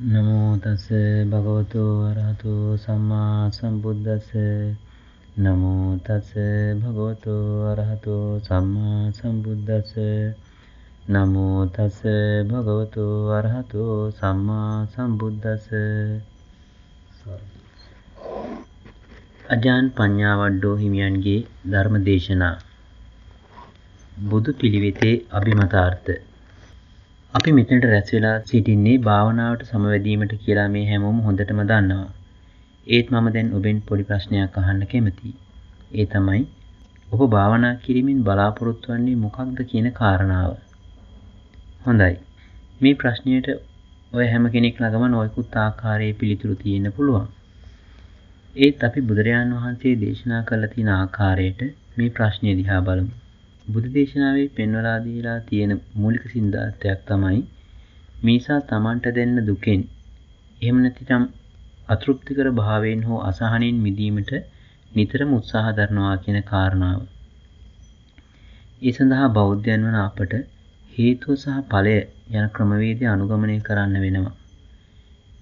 නමෝ තස් භගවතු අරහතු සම්මා සම්බුද්දස්ස. නමෝ තස් භගවතු අරහතු සම්මා සම්බුද්දස්ස. නමෝ තස් භගවතු අරහතු සම්මා සම්බුද්දස්ස. අජාන් පඤ්ඤාවඩ්ඩෝ හිමියන්ගේ ධර්ම දේශනා බුදු පිළිවෙතේ අභිමතාර්ථ අපි මෙතනට රැස් වෙලා සිටින්නේ භාවනාවට සමවැදීමට කියලා මේ හැමෝම හොඳටම දන්නවා. ඒත් මම දැන් ඔබෙන් පොඩි ප්‍රශ්නයක් අහන්න කැමතියි. ඒ තමයි ඔබ භාවනා කිරීමෙන් බලාපොරොත්තු වෙන්නේ මොකක්ද කියන කාරණාව. හොඳයි. මේ ප්‍රශ්නයට ඔය හැම කෙනෙක් ළඟම නොයෙකුත් ආකාරයේ පිළිතුරු තියෙන්න පුළුවන්. ඒත් අපි බුදුරජාන් වහන්සේ දේශනා කළ තියෙන ආකාරයට මේ ප්‍රශ්නය දිහා බලමු. බුදු දේශනාවේ පෙන්වලා දීලා තියෙන මූලික සිද්ධාර්ථයක් තමයි මේසා තමන්ට දෙන්න දුකෙන් එහෙම නැතිනම් අතෘප්තිකර භාවයෙන් හෝ අසහනෙන් මිදීමට නිතරම උත්සාහ දරනවා කියන කාරණාව. ඒ සඳහා බෞද්ධයන් වන අපට හේතුව සහ ඵලය යන ක්‍රමවේදය අනුගමනය කරන්න වෙනවා.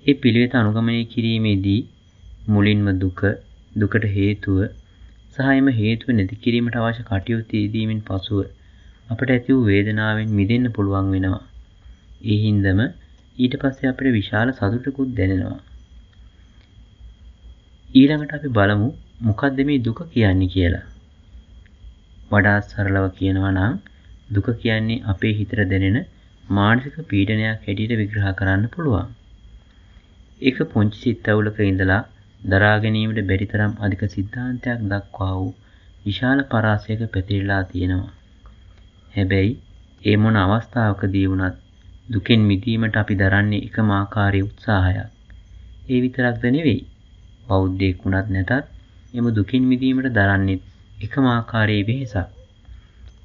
ඒ පිළිවෙත අනුගමනය කිරීමේදී මුලින්ම දුක, දුකට හේතුව, සහ එම හේතුව නැති කිරීමට අවශ්‍ය කටයුතු යෙදීමෙන් පසුව අපට ඇති වූ වේදනාවෙන් මිදෙන්න පුළුවන් වෙනවා. ඒ හින්දම ඊට පස්සේ අපිට විශාල සතුටකුත් දැනෙනවා. ඊළඟට අපි බලමු මොකක්ද මේ දුක කියන්නේ කියලා. වඩාත් සරලව කියනවා නම් දුක කියන්නේ අපේ හිතට දැනෙන මානසික පීඩනයක් හැටියට විග්‍රහ කරන්න පුළුවන්. ඒක පුංචි සිත්ඇවුලක ඉඳලා දරා ගැනීමට බැරි තරම් අධික සිද්ධාන්තයක් දක්වා වූ විශාල පරාසයක පැතිරලා තියෙනවා. හැබැයි ඒ මොන අවස්ථාවකදී වුණත් දුකෙන් මිදීමට අපි දරන්නේ එකම ආකාරයේ උත්සාහයක්. ඒ විතරක්ද නෙවෙයි. බෞද්ධයෙක් වුණත් නැතත් එම දුකින් මිදීමට දරන්නේ එකම ආකාරයේ වෙහසක්.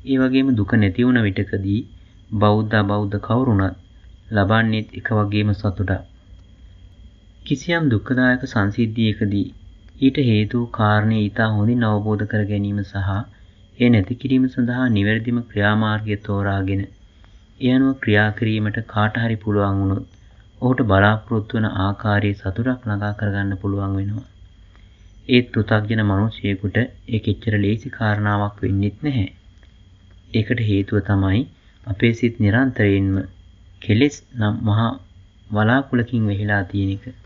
ඒ වගේම දුක නැති වුණ විටකදී බෞද්ධ බෞද්ධ කවුරුණත් ලබන්නේ එක වගේම සතුටක්. කිසියම් දුක්ඛදායක සංසිද්ධියකදී ඊට හේතු කාරණේ ඊට හොඳින් අවබෝධ කර ගැනීම සහ ඒ නැති කිරීම සඳහා නිවැරදිම ක්‍රියාමාර්ගය තෝරාගෙන ඒ අනුව ක්‍රියා කිරීමට කාට හරි පුළුවන් වුණොත් ඔහුට බලාපොරොත්තු වන ආකාරයේ සතුටක් ළඟා කරගන්න පුළුවන් වෙනවා. ඒත් පෘථග්ජන මිනිසියෙකුට ඒක එච්චර ලේසි කාරණාවක් වෙන්නෙත් නැහැ. ඒකට හේතුව තමයි අපේ සිත් නිරන්තරයෙන්ම කෙලෙස් නම් මහා වලාකුලකින් වෙහිලා තියෙන එක.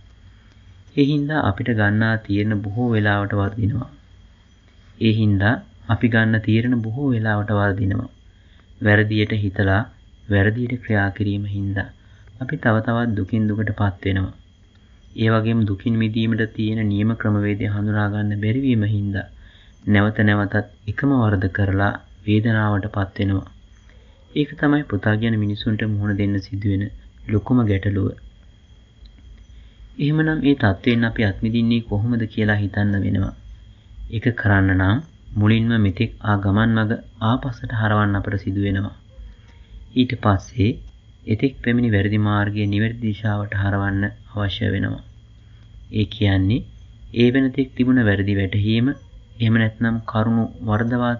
ඒ හින්දා අපිට ගන්නා තීරණ බොහෝ වෙලාවට වර්ධිනවා. ඒ හින්දා අපි ගන්න තීරණ බොහෝ වෙලාවට වර්ධිනවා. වැරදියට හිතලා වැරදියට ක්‍රියා කිරීම හින්දා අපි තව තවත් දුකින් දුකටපත් වෙනවා. ඒ වගේම දුකින් මිදීමට තියෙන නියම ක්‍රමවේදය හඳුනා ගන්න බැරි වීම හින්දා නැවත නැවතත් එකම වරද කරලා වේදනාවටපත් වෙනවා. ඒක තමයි පුතාගෙන මිනිසුන්ට මුහුණ දෙන්න සිදුවෙන ලොකුම ගැටලුව. එහෙමනම් ඒ தත්වයෙන් අපි අත්මිදින්නේ කොහොමද කියලා හිතන්න වෙනවා. ඒක කරන්න නම් මුලින්ම මෙතෙක් ආ ගමන් මඟ ආපස්සට හරවන්න අපට සිදු වෙනවා. ඊට පස්සේ එතෙක් පැමිණි වැරදි මාර්ගයේ නිවැරදි දිශාවට හරවන්න අවශ්‍ය වෙනවා. ඒ කියන්නේ ඒ වෙනතෙක් තිබුණ වැරදි වැටහීම එහෙම නැත්නම් කරුණු වර්ධවා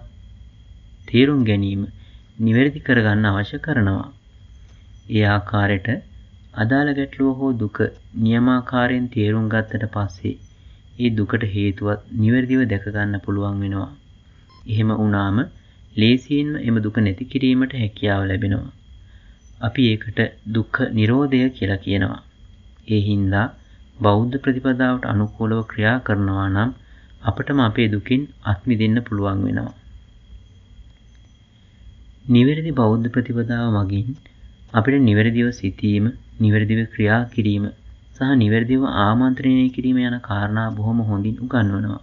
තේරුම් ගැනීම නිවැරදි කරගන්න අවශ්‍ය කරනවා. ඒ ආකාරයට අදාළ ගැටලුව හෝ දුක නියමාකාරයෙන් තේරුම් ගත්තට පස්සේ ඒ දුකට හේතුවත් නිවැරදිව දැක ගන්න පුළුවන් වෙනවා. එහෙම වුණාම ලේසියෙන්ම එම දුක නැති කිරීමට හැකියාව ලැබෙනවා. අපි ඒකට දුක්ඛ නිරෝධය කියලා කියනවා. ඒ හින්දා බෞද්ධ ප්‍රතිපදාවට අනුකූලව ක්‍රියා කරනවා නම් අපටම අපේ දුකින් අත් මිදෙන්න පුළුවන් වෙනවා. නිවැරදි බෞද්ධ ප්‍රතිපදාව මගින් අපිට නිවැරදිව සිතීම නිවැරදිව ක්‍රියා කිරීම සහ නිවැරදිව ආමන්ත්‍රණය කිරීම යන කාරණා බොහොම හොඳින් උගන්වනවා.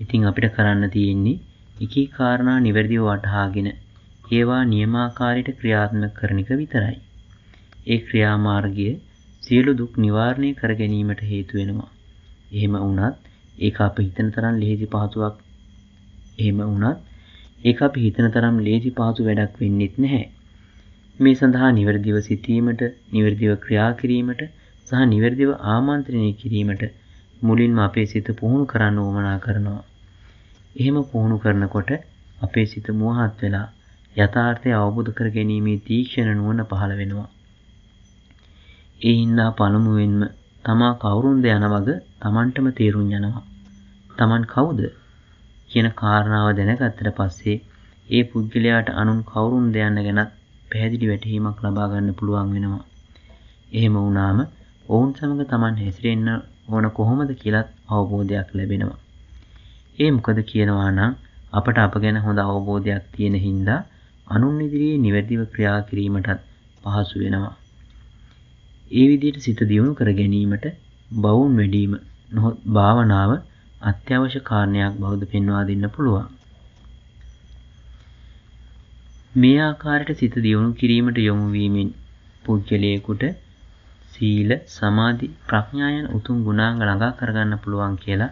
ඉතින් අපිට කරන්න තියෙන්නේ එකී කාරණා නිවැරදිව වටහාගෙන ඒවා නියමාකාරයට ක්‍රියාත්මක කරන එක විතරයි. ඒ ක්‍රියාමාර්ගය සියලු දුක් නිවාරණය කර ගැනීමට හේතු වෙනවා. එහෙම වුණත් ඒක අපි හිතන තරම් ලේසි පහසුවක් එහෙම වුණත් ඒක අපි හිතන තරම් ලේසි පහසු වැඩක් වෙන්නෙත් නැහැ. මේ සඳහා නිවැරදිව සිටීමට, නිවැරදිව ක්‍රියා කිරීමට සහ නිවැරදිව ආමන්ත්‍රණය කිරීමට මුලින්ම අපේ සිත පුහුණු කරන්න උවමනා කරනවා. එහෙම පුහුණු කරනකොට අපේ සිත මුවහත් වෙලා යථාර්ථය අවබෝධ කර ගැනීමේ තීක්ෂණ නුවණ පහළ වෙනවා. ඒ හින්දා පළමුවෙන්ම තමා කවුරුන්ද යන වග Tamanටම තේරුම් යනවා. Taman කවුද කියන කාරණාව දැනගත්තට පස්සේ ඒ පුද්ගලයාට අනුන් කවුරුන්ද යන්න ගැනත් පැහැදිලි වැටහීමක් ලබා ගන්න පුළුවන් වෙනවා. එහෙම වුණාම ඔවුන් සමග Taman හැසිරෙන්න ඕන කොහොමද කියලත් අවබෝධයක් ලැබෙනවා. ඒ මොකද කියනවා නම් අපට අප ගැන හොඳ අවබෝධයක් තියෙන හින්දා අනුන් ඉදිරියේ නිවැරදිව ක්‍රියා කිරීමටත් පහසු වෙනවා. ඒ විදිහට සිත දියුණු කර ගැනීමට බවුන් වැඩිම නොහොත් භාවනාව අත්‍යවශ්‍ය කාරණයක් බවද පෙන්වා දෙන්න පුළුවන්. මේ ආකාරයට සිත දියුණු කිරීමට යොමු වීමෙන් පුද්ගලයෙකුට සීල, සමාධි, ප්‍රඥා යන උතුම් ගුණාංග ළඟා කරගන්න පුළුවන් කියලා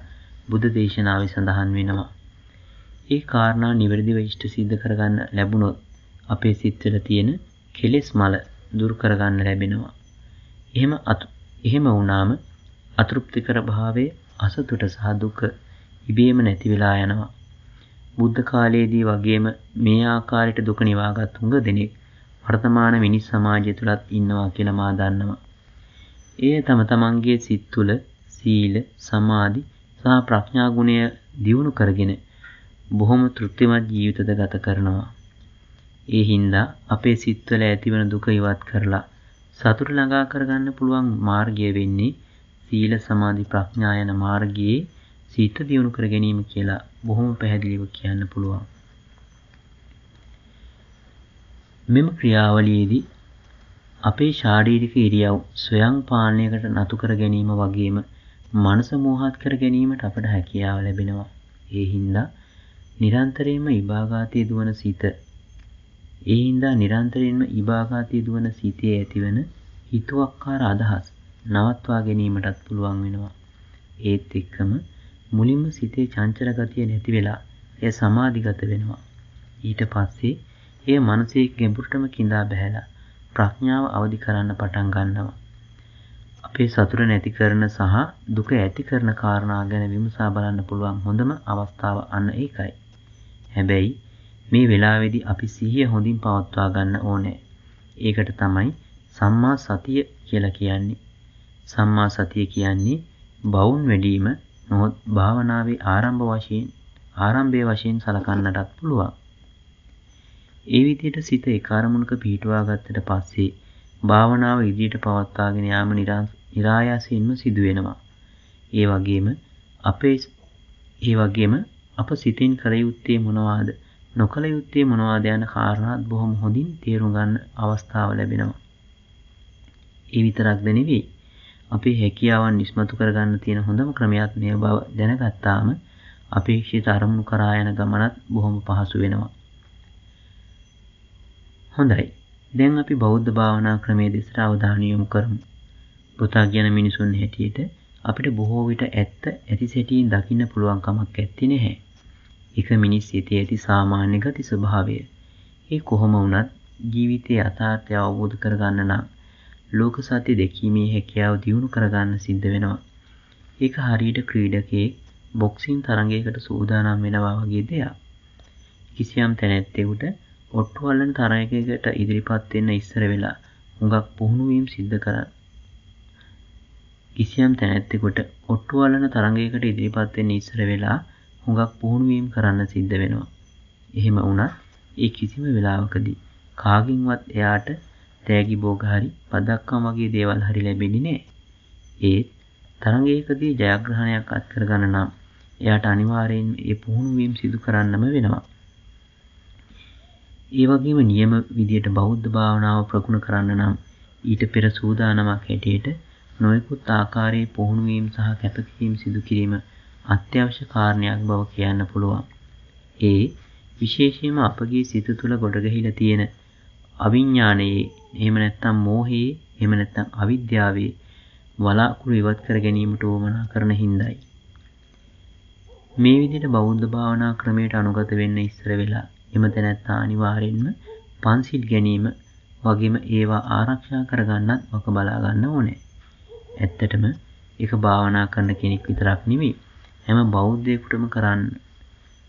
බුද්ධ දේශනාවේ සඳහන් වෙනවා. ඒ කාරණා නිවැරදිව ඉෂ්ට සිද්ධ කරගන්න ලැබුණොත් අපේ සිත්වල තියෙන කෙලෙස් මල දුරු කරගන්න ලැබෙනවා. එහෙම එහෙම වුණාම අතෘප්තිකර භාවයේ අසතුට සහ දුක ඉබේම නැති වෙලා යනවා. බුද්ධ කාලයේදී වගේම මේ ආකාරයට දුක නිවාගත් හුඟ දෙනෙක් වර්තමාන මිනිස් සමාජය තුලත් ඉන්නවා කියලා මා දන්නවා. එය තම තමන්ගේ සිත් තුළ සීල, සමාධි සහ ප්‍රඥා ගුණය දියුණු කරගෙන බොහොම තෘප්තිමත් ජීවිතද ගත කරනවා. ඒ හින්දා අපේ සිත්වල ඇතිවන දුක ඉවත් කරලා සතුට ළඟා කරගන්න පුළුවන් මාර්ගය වෙන්නේ සීල සමාධි ප්‍රඥා යන මාර්ගයේ සිත දියුණු කර ගැනීම කියලා බොහොම පැහැදිලිව කියන්න පුළුවන්. මෙම ක්‍රියාවලියේදී අපේ ශාරීරික ඉරියව් ස්වයං පාලනයකට නතු කර ගැනීම වගේම මනස මෝහත් කර ගැනීමට අපට හැකියාව ලැබෙනවා. ඒ හින්දා නිරන්තරයෙන්ම ඉබාගාතයේ දුවන සිත ඒ හින්දා නිරන්තරයෙන්ම ඉබාගාතයේ දුවන සිතේ ඇතිවන හිතුවක්කාර අදහස් නවත්වා ගැනීමටත් පුළුවන් වෙනවා. ඒත් එක්කම මුලින්ම සිතේ චංචල ගතිය නැති වෙලා එය සමාධිගත වෙනවා. ඊට පස්සේ එය මනසේ ගැඹුරටම கிඳා බහැලා ප්‍රඥාව අවදි කරන්න පටන් ගන්නවා. අපේ සතුට නැති කරන සහ දුක ඇති කරන කාරණා ගැන විමසා බලන්න පුළුවන් හොඳම අවස්ථාව අන්න ඒකයි. හැබැයි මේ වෙලාවේදී අපි සිහිය හොඳින් පවත්වා ගන්න ඕනේ. ඒකට තමයි සම්මා සතිය කියලා කියන්නේ. සම්මා සතිය කියන්නේ බවුන් වැඩිම නොහොත් භාවනාවේ ආරම්භ වශයෙන් ආරම්භයේ වශයෙන් සලකන්නටත් පුළුවන්. ඒ විදිහට සිත ඒ කාර්මුණක පිහිටුවා ගත්තට පස්සේ භාවනාව ඉදිරියට පවත්වාගෙන යාම નિરાයාසයෙන්ම සිදු වෙනවා. ඒ වගේම අපේ ඒ වගේම අප සිතින් කර යුත්තේ මොනවාද නොකළ යුත්තේ මොනවාද යන කාරණාත් බොහොම හොඳින් තේරුම් ගන්න අවස්ථාව ලැබෙනවා. ඒ විතරක්ද නෙවෙයි අපේ හැකියාවන් ඉස්මතු කරගන්න තියෙන හොඳම ක්‍රමයක් මේ බව දැනගත්තාම අපේක්ෂිත අරමුණු කරා යන ගමනත් බොහොම පහසු වෙනවා. හොඳයි. දැන් අපි බෞද්ධ භාවනා ක්‍රමයේ දෙසට අවධානය යොමු කරමු. පෘථග්ජන මිනිසුන් හැටියට අපිට බොහෝ විට ඇත්ත ඇති සැටියෙන් දකින්න පුළුවන් කමක් ඇත්තේ නැහැ. එක මිනිස් සිතේ ඇති සාමාන්‍ය ගති ස්වභාවය. ඒ කොහොම වුණත් ජීවිතයේ යථාර්ථය අවබෝධ කරගන්න නම් ලෝක සත්‍ය දැකීමේ හැකියාව දියුණු කරගන්න සිද්ධ වෙනවා. ඒක හරියට ක්‍රීඩකයෙක් බොක්සින් තරගයකට සූදානම් වෙනවා වගේ දෙයක්. කිසියම් තැනැත්තෙකුට ඔට්ටු අල්ලන තරගයකට ඉදිරිපත් වෙන්න ඉස්සර වෙලා හුඟක් පුහුණු වීම සිද්ධ කරන්න. කිසියම් තැනැත්තෙකුට ඔට්ටු අල්ලන තරගයකට ඉදිරිපත් වෙන්න ඉස්සර වෙලා හුඟක් පුහුණු වීම කරන්න සිද්ධ වෙනවා. එහෙම වුණත් ඒ කිසිම වෙලාවකදී කාගින්වත් එයාට තෑගි බෝග හරි පදක්කම් වගේ දේවල් හරි ලැබෙන්නේ නැහැ. ඒත් තරඟයකදී ජයග්‍රහණයක් අත් කරගන්න නම් එයාට අනිවාර්යෙන් ඒ පුහුණු වීම සිදු කරන්නම වෙනවා. ඒ වගේම නියම විදියට බෞද්ධ භාවනාව ප්‍රගුණ කරන්න නම් ඊට පෙර සූදානමක් හැටියට නොයෙකුත් ආකාරයේ පුහුණු වීම සහ කැපකිරීම සිදු කිරීම අත්‍යවශ්‍ය කාරණයක් බව කියන්න පුළුවන්. ඒ විශේෂයෙන්ම අපගේ සිත තුළ ගොඩගැහිලා තියෙන අවිඥානයේ එහෙම නැත්නම් මෝහයේ එහෙම නැත්නම් අවිද්‍යාවේ වලාකුළු ඉවත් කර ගැනීමට උවමනා කරන හිඳයි. මේ විදිහට බෞද්ධ භාවනා ක්‍රමයට අනුගත වෙන්න ඉස්සර වෙලා එම තැනැත්තා අනිවාර්යෙන්ම පන්සිල් ගැනීම වගේම ඒවා ආරක්ෂා කරගන්නත් වක බලා ගන්න ඕනේ. ඇත්තටම ඒක භාවනා කරන කෙනෙක් විතරක් නෙවෙයි හැම බෞද්ධයෙකුටම කරන්න.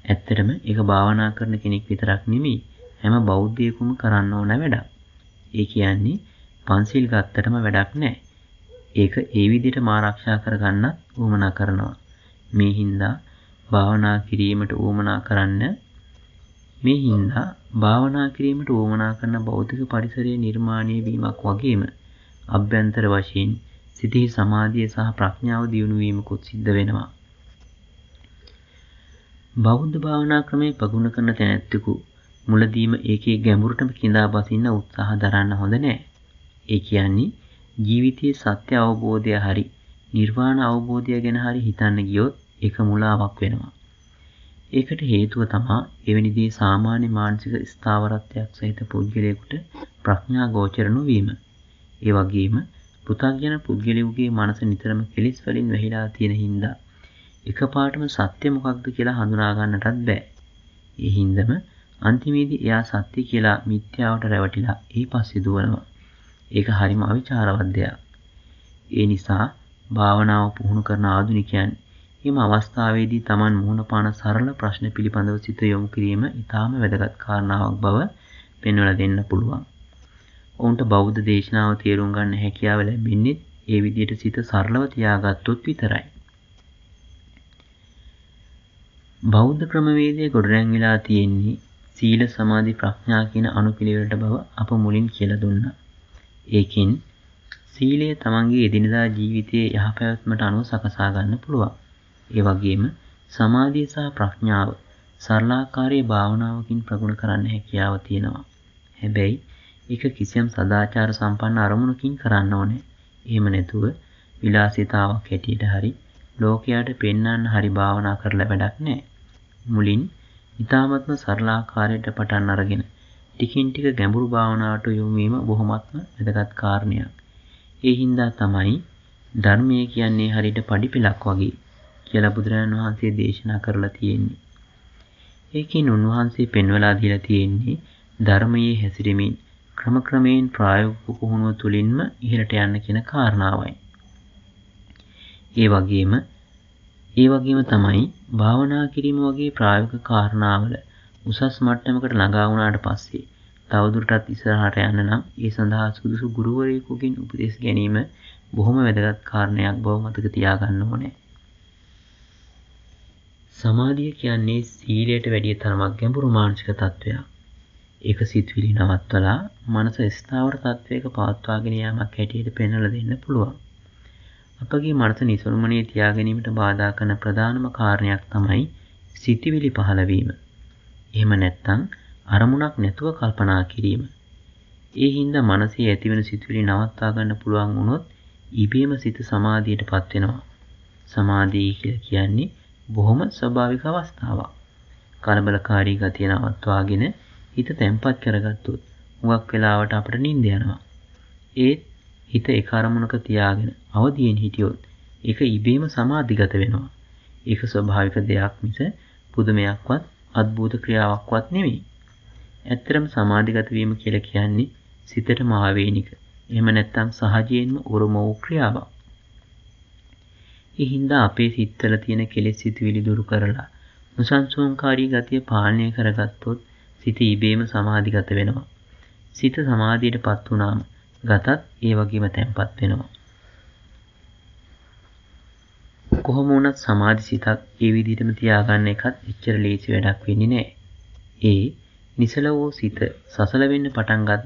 ඇත්තටම ඒක භාවනා කරන කෙනෙක් විතරක් නෙවෙයි හැම බෞද්ධයෙකුම කරන්න ඕන වැඩක්. ඒ කියන්නේ පන්සිල් ගත්තටම වැඩක් නැහැ. ඒක ඒ විදිහට මා ආරක්ෂා කරගන්නත් උවමනා කරනවා. මේ හින්දා භාවනා කිරීමට උවමනා කරන්න මේ හින්දා භාවනා කිරීමට උවමනා කරන භෞතික පරිසරයේ නිර්මාණය වීමක් වගේම අභ්‍යන්තර වශයෙන් සිතෙහි සමාධිය සහ ප්‍රඥාව දියුණු වීමකුත් සිද්ධ වෙනවා. බෞද්ධ භාවනා ක්‍රමයේ ප්‍රගුණ කරන තැනැත්තෙකු මුලදීම ඒකේ ගැඹුරටම කිඳා බසින්න උත්සාහ දරන්න හොඳ නෑ. ඒ කියන්නේ ජීවිතයේ සත්‍ය අවබෝධය හරි නිර්වාණ අවබෝධය ගැන හරි හිතන්න ගියොත් ඒක මුලාවක් වෙනවා. ඒකට හේතුව තමා එවැනි දේ සාමාන්‍ය මානසික ස්ථාවරත්වයක් සහිත පුද්ගලයෙකුට ප්‍රඥා ගෝචර නොවීම. ඒ වගේම පෘථග්ජන පුද්ගලයෙකුගේ මනස නිතරම කෙලිස් වලින් වැහිලා තියෙන හින්දා එකපාරටම සත්‍ය මොකක්ද කියලා හඳුනා ගන්නටත් බෑ. ඒ හින්දම අන්තිමේදී එයා සත්‍ය කියලා මිත්‍යාවට රැවටිලා ඒ පස්සේ දුවනවා. ඒක හරිම අවිචාරවත් දෙයක්. ඒ නිසා භාවනාව පුහුණු කරන ආධුනිකයන් එම අවස්ථාවේදී Taman මුහුණ පාන සරල ප්‍රශ්න පිළිබඳව සිත යොමු කිරීම ඉතාම වැදගත් කාරණාවක් බව පෙන්වලා දෙන්න පුළුවන්. ඔවුන්ට බෞද්ධ දේශනාව තේරුම් ගන්න හැකියාව ලැබෙන්නේ ඒ විදිහට සිත සරලව තියාගත්තොත් විතරයි. බෞද්ධ ක්‍රමවේදයේ ගොඩනැගිලා තියෙන්නේ සීල සමාධි ප්‍රඥා කියන අනුපිළිවෙලට බව අප මුලින් කියලා දුන්නා. ඒකෙන් සීලය තමන්ගේ එදිනදා ජීවිතයේ යහපැවැත්මට අනුව සකසා ගන්න පුළුවන්. ඒ වගේම සමාධිය සහ ප්‍රඥාව සරලාකාරයේ භාවනාවකින් ප්‍රගුණ කරන්න හැකියාව තියෙනවා. හැබැයි ඒක කිසියම් සදාචාර සම්පන්න අරමුණකින් කරන්න ඕනේ. එහෙම නැතුව විලාසිතාවක් හැටියට හරි ලෝකයට පෙන්වන්න හරි භාවනා කරලා වැඩක් නැහැ. මුලින් ඊ타මත්ම සරලාකාරයට පටන් අරගෙන ටිකින් ටික ගැඹුරු භාවනාවට යොමු වීම බොහොමත්ම වැදගත් කාරණයක්. ඒ හින්දා තමයි ධර්මය කියන්නේ හරියට පඩිපෙලක් වගේ කියලා බුදුරජාණන් වහන්සේ දේශනා කරලා තියෙන්නේ. ඒකෙන් උන්වහන්සේ පෙන්වලා දීලා තියෙන්නේ ධර්මයේ හැසිරෙමින් ක්‍රම ක්‍රමයෙන් ප්‍රායෝගික පුහුණුව තුලින්ම ඉහළට යන්න කියන කාරණාවයි. ඒ වගේම ඒ වගේම තමයි භාවනා කිරීම වගේ ප්‍රායෝගික කාරණාවල උසස් මට්ටමකට ළඟා වුණාට පස්සේ තවදුරටත් ඉස්සරහට යන්න නම් ඒ සඳහා සුදුසු ගුරුවරයෙකුගෙන් උපදෙස් ගැනීම බොහොම වැදගත් කාරණයක් බව මතක තියාගන්න ඕනේ. සමාධිය කියන්නේ සීලයට වැඩිය තරමක් ගැඹුරු මානසික තත්ත්වයක්. ඒක සිතුවිලි නවත්වලා මනස ස්ථාවර තත්වයක පවත්වාගෙන යාමක් හැටියට පෙන්වලා දෙන්න පුළුවන්. අපගේ මනස නිසරුමනේ තියා ගැනීමට බාධා කරන ප්‍රධානම කාරණයක් තමයි සිතුවිලි පහළ වීම. එහෙම නැත්නම් අරමුණක් නැතුව කල්පනා කිරීම. ඒ හින්දා මනසේ ඇතිවෙන සිතුවිලි නවත්වා ගන්න පුළුවන් වුණොත් ඉබේම සිත සමාධියටපත් වෙනවා. සමාධිය කියලා කියන්නේ බොහොම ස්වභාවික අවස්ථාවක්. කලබලකාරී ගතිය නවත්වාගෙන හිත තැම්පත් කරගත්තොත් හුඟක් වෙලාවට අපට නිින්ද යනවා. ඒත් හිත එක අරමුණක තියාගෙන අවදියෙන් හිටියොත් ඒක ඉබේම සමාධිගත වෙනවා. ඒක ස්වභාවික දෙයක් මිස පුදුමයක්වත් අద్භූත ක්‍රියාවක්වත් නෙවෙයි. ඇත්තරම සමාධිගත වීම කියලා කියන්නේ සිතට මාවේනික. එහෙම නැත්නම් සහජයෙන්ම උරුම වූ ක්‍රියාවක්. ඒ හින්දා අපේ සිත්වල තියෙන කෙලෙස් සිතුවිලි දුරු කරලා නොසන්සුන්කාරී ගතිය පාලනය කරගත්තොත් සිත ඉබේම සමාධිගත වෙනවා. සිත සමාධියටපත් වුණාම ගතත් ඒ වගේම තැම්පත් වෙනවා. කොහොම වුණත් සමාධි සිතක් ඒ විදිහටම තියාගන්න එකත් එච්චර ලේසි වැඩක් වෙන්නේ නැහැ. ඒ නිසල වූ සිත සසල වෙන්න පටන් ගත්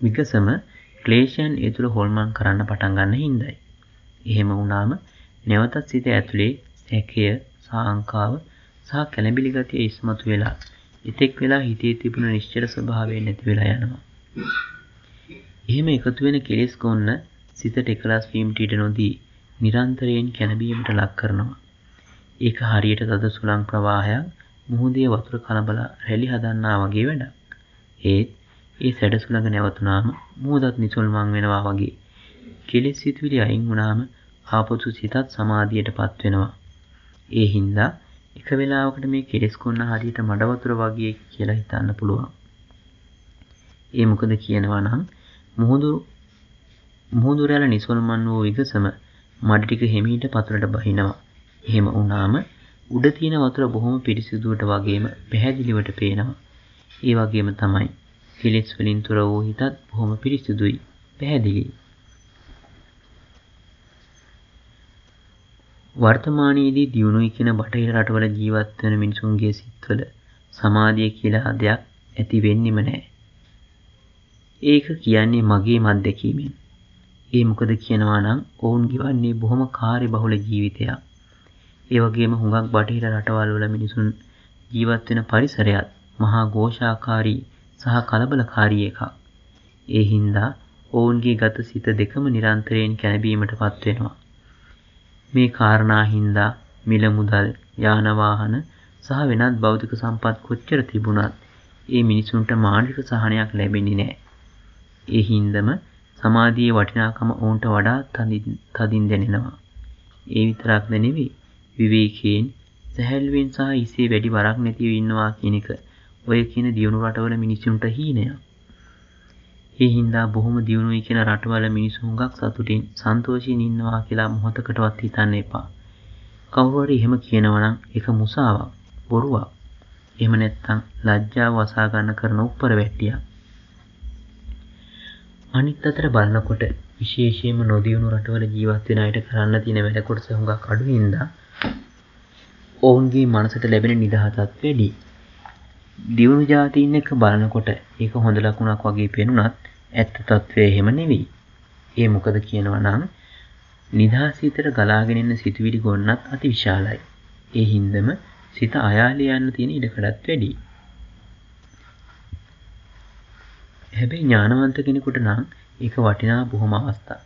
විගසම ක්ලේශයන් ඒ තුළ හොල්මන් කරන්න පටන් ගන්න හින්දායි. එහෙම වුණාම නැවතත් සිත ඇතුලේ සැකය, සාංකාව සහ කැළඹිලි ගතිය ඉස්මතු වෙලා ඉතෙක් වෙලා හිතේ තිබුණ නිශ්චල ස්වභාවය නැති වෙලා යනවා. එහෙම එකතු වෙන කෙලෙස් කොන්න සිතට එකලස් වීමට ඉඩ නොදී නිරන්තරයෙන් කැළඹීමට ලක් කරනවා. ඒක හරියට තද සුළං ප්‍රවාහයක් මුහුදේ වතුර කලබලා රැලි හදන්නා වගේ වැඩක්. ඒත් ඒ සැඩ සුළඟ නැවතුනාම මුහුදත් නිසල්මන් වෙනවා වගේ. කෙලෙස් සිතුවිලි අයින් වුණාම ආපසු සිතත් සමාධියට පත් වෙනවා. ඒ හින්දා එක වෙලාවකට මේ කෙලෙස් කොන්න හරියට මඩ වතුර වගේ කියලා හිතන්න පුළුවන්. ඒ මොකද කියනවා නම් මුහුදු මුහුදු රැළ නිසල්මන් වූ විගසම මඩ ටික හෙමීට පතුලට බහිනවා. එහෙම වුණාම උඩ තියෙන වතුර බොහොම පිරිසිදුවට වගේම පැහැදිලිවට පේනවා. ඒ වගේම තමයි කෙලෙස් වලින් තොර වූ හිතත් බොහොම පිරිසිදුයි, පැහැදිලියි. වර්තමානයේදී දියුණුවයි කියන බටහිර රටවල ජීවත් වෙන මිනිසුන්ගේ සිත්වල සමාධිය කියලා දෙයක් ඇති වෙන්නෙම නැහැ. ඒක කියන්නේ මගේ මත්දැකීමෙන්. ඒ මොකද කියනවා නම් ඔවුන් ගෙවන්නේ බොහොම කාර්යබහුල ජීවිතයක්. ඒ වගේම හුඟක් බටහිර රටවල් වල මිනිසුන් ජීවත් වෙන පරිසරයත් මහා ഘോഷාකාරී සහ කලබලකාරී එකක්. ඒ හින්දා ඔවුන්ගේ ගත සිත දෙකම නිරන්තරයෙන් කැළඹීමට පත් වෙනවා. මේ කාරණා හින්දා මිල මුදල් යාන වාහන සහ වෙනත් භෞතික සම්පත් කොච්චර තිබුණත් ඒ මිනිසුන්ට මානසික සහනයක් ලැබෙන්නේ නැහැ. ඒ හින්දම සමාධියේ වටිනාකම ඔවුන්ට වඩා තදින් දැනෙනවා. ඒ විතරක්ද නෙවෙයි විවේකයෙන් සැහැල්ලුවෙන් සහ ඉසේ වැඩි වරක් නැතිව ඉන්නවා කියන එක ඔය කියන දියුණු රටවල මිනිසුන්ට හීනයක්. ඒ හින්දා බොහොම දියුණුවයි කියන රටවල මිනිස්සු හුඟක් සතුටින් සන්තෝෂයෙන් ඉන්නවා කියලා මොහොතකටවත් හිතන්න එපා. කවුරු හරි එහෙම කියනවා නම් ඒක මුසාවක්, බොරුවක්. එහෙම නැත්නම් ලැජ්ජාව වසා ගන්න කරන උප්පර වැට්ටියක්. අනිත් අතට බලනකොට විශේෂයෙන්ම නොදියුණු රටවල ජීවත් වෙන අයට කරන්න තියෙන වැඩ කොටස හුඟක් අඩු හින්දා ඔවුන්ගේ මනසට ලැබෙන නිදහසත් වැඩි. දියුණු ජාතීන් එක්ක බලනකොට ඒක හොඳ ලකුණක් වගේ පෙනුනත් ඇත්ත తත්වය එහෙම නෙවෙයි. ඒ මොකද කියනවා නම් නිදහස් හිතට ගලාගෙන එන සිතුවිලි ගොන්නත් අති විශාලයි. ඒ හින්දම සිත අයාලේ යන්න තියෙන ඉඩකඩත් වැඩි. හැබැයි ඥානවන්ත කෙනෙකුට නම් ඒක වටිනා බොහොම අවස්ථා.